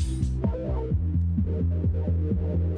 Thank you.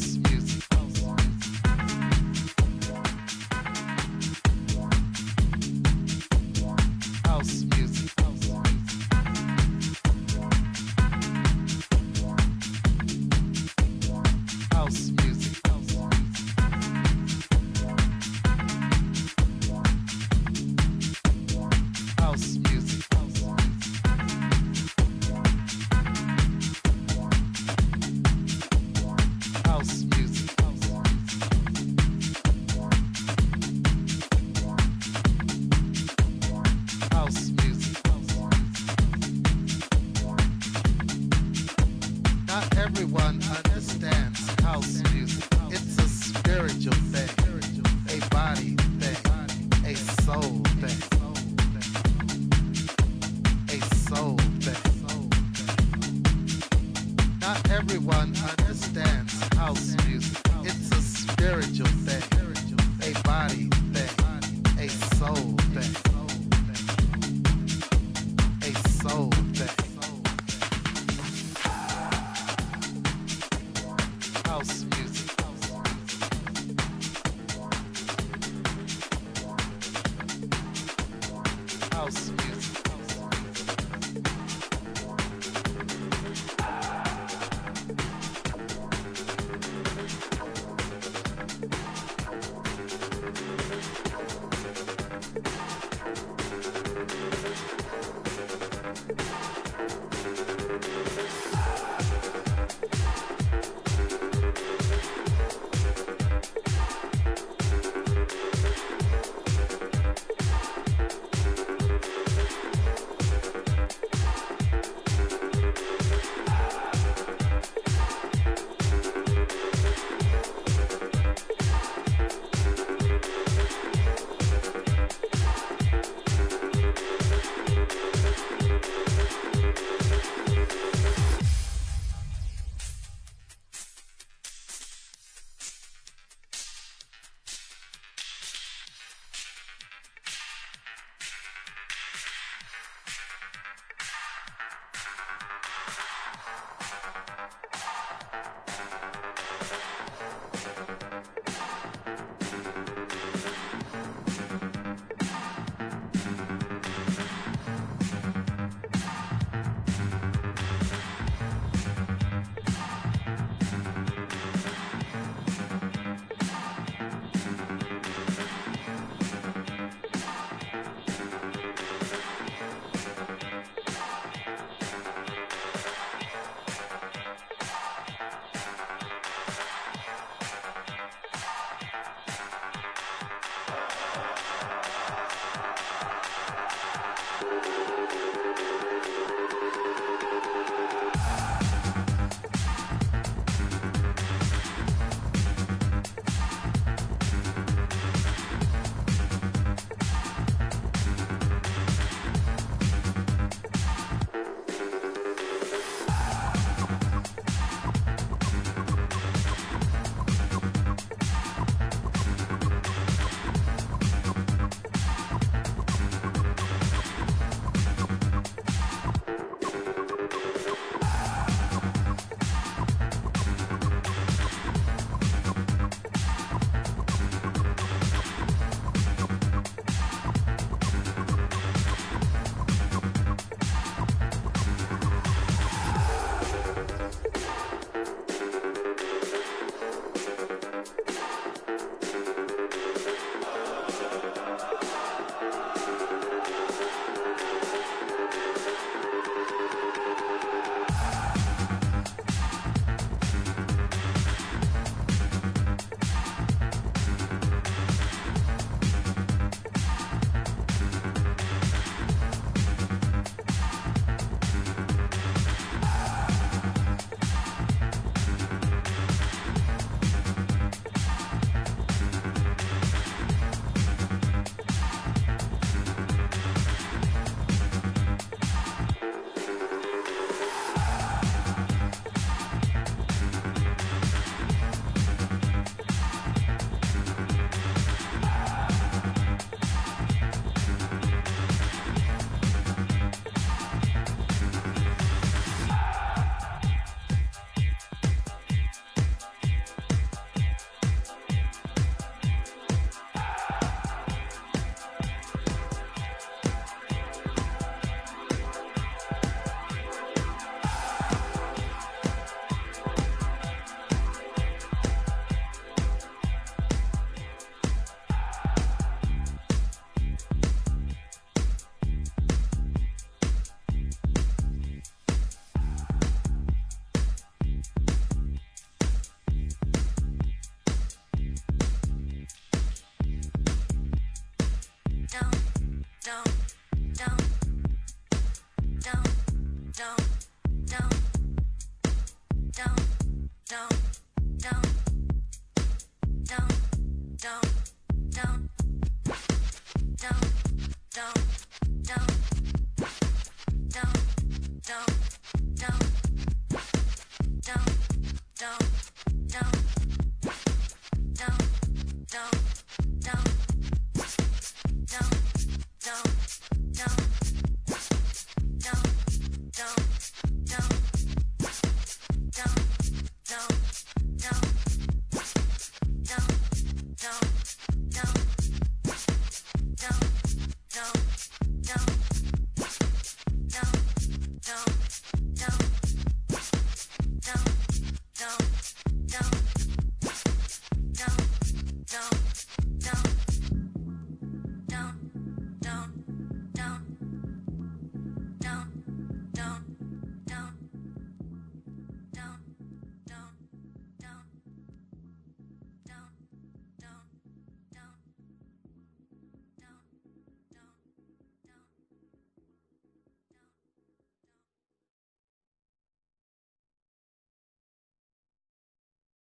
Yes.